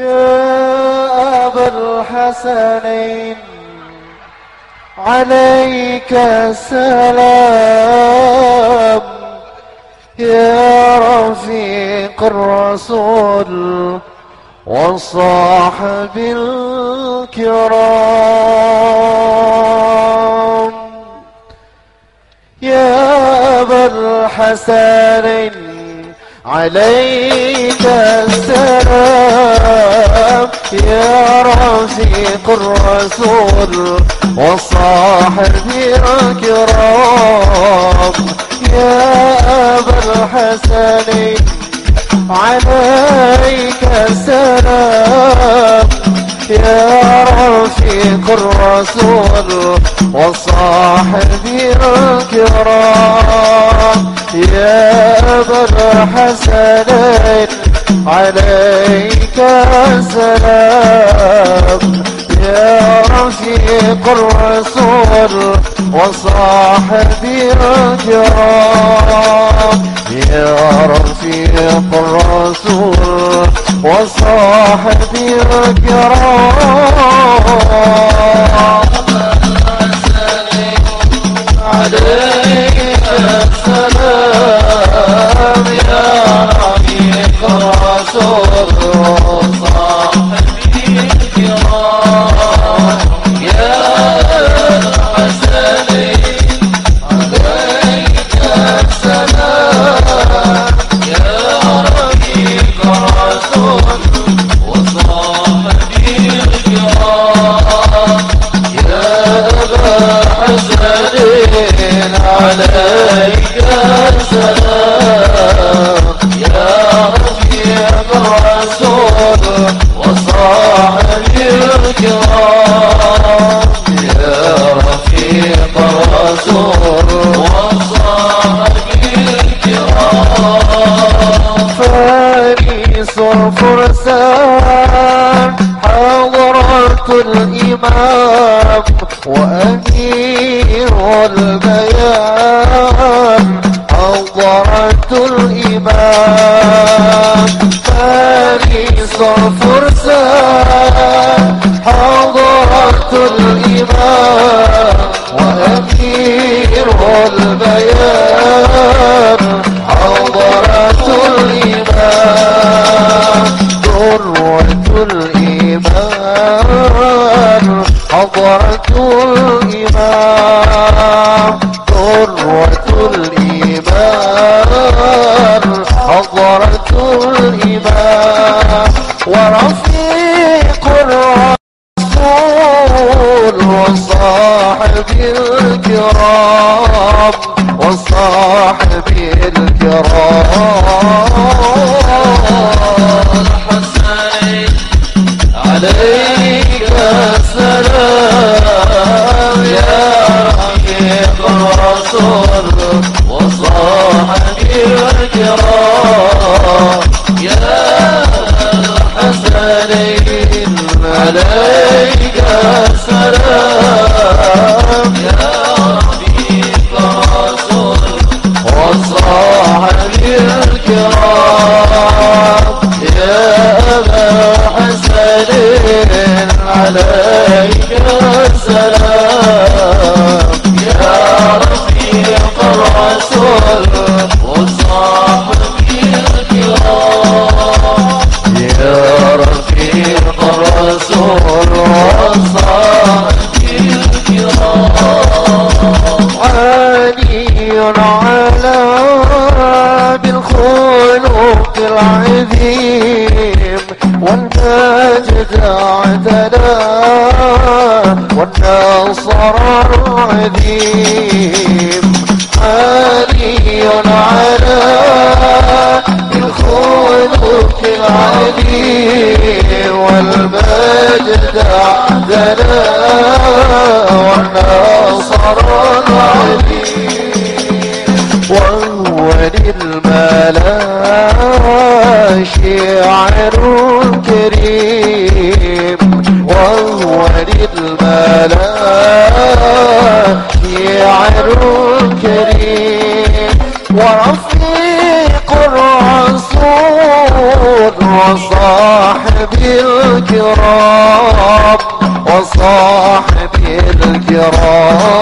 يا أبا الحسنين عليك السلام. يا رفيق الرسول والصاحب الكرام. يا أبا الحسنين عليك السلام. رفيق الرسول وصاحب الكرام. يا أبا الحسنين عليك السلام. يا رفيق الرسول وصاحب الكرام. يا أبا الحسنين عليك السلام. وصاحب الكرام يا رفيق الرسول وصاحب الكرام. الإمام وأمير البيان حضرة الإمام فارس الفرسان الإمام ذروة الإيمان حضرة الإمام ورفيق الرسول وصاحب الكرام وصاحب الكرام الحسين عليك الكرام ورفيق الرسول وصاحب الكرام وصاحبي الكرام.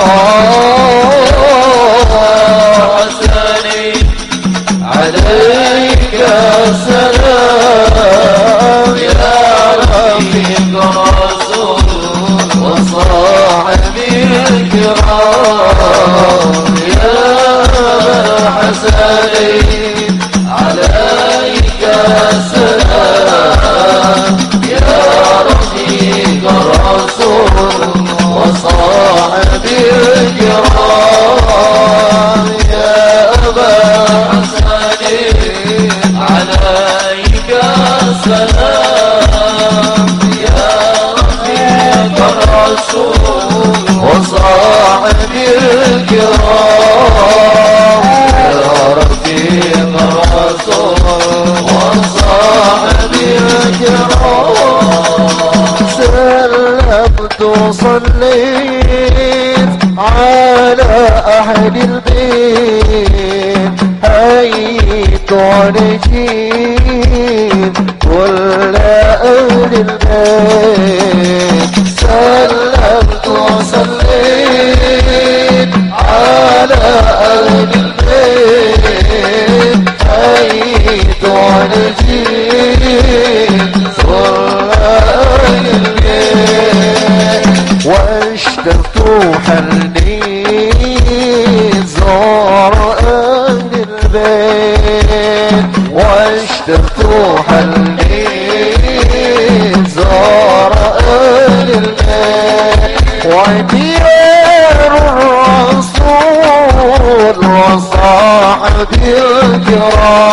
حسنين عليك السلام يا رفيق رسول وصاحبي الكرام يا أبا حسنين عليك السلام يا رفيق الرسول وصاحبي الكرام. ونجيت كل أهل البيت واشتقت زار الرسول وصاحبي الكرام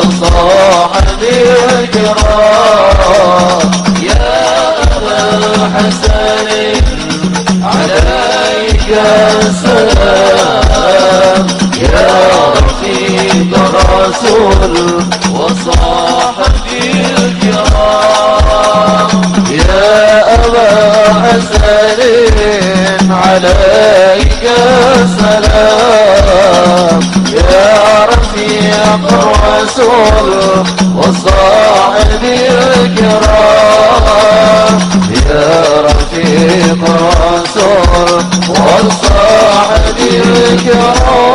وصاحبي الكرام يا أبا عليك السلام. يا رفيق رسول وصاحبي الكرام يا رفيق الرسول وصاحبي الكرام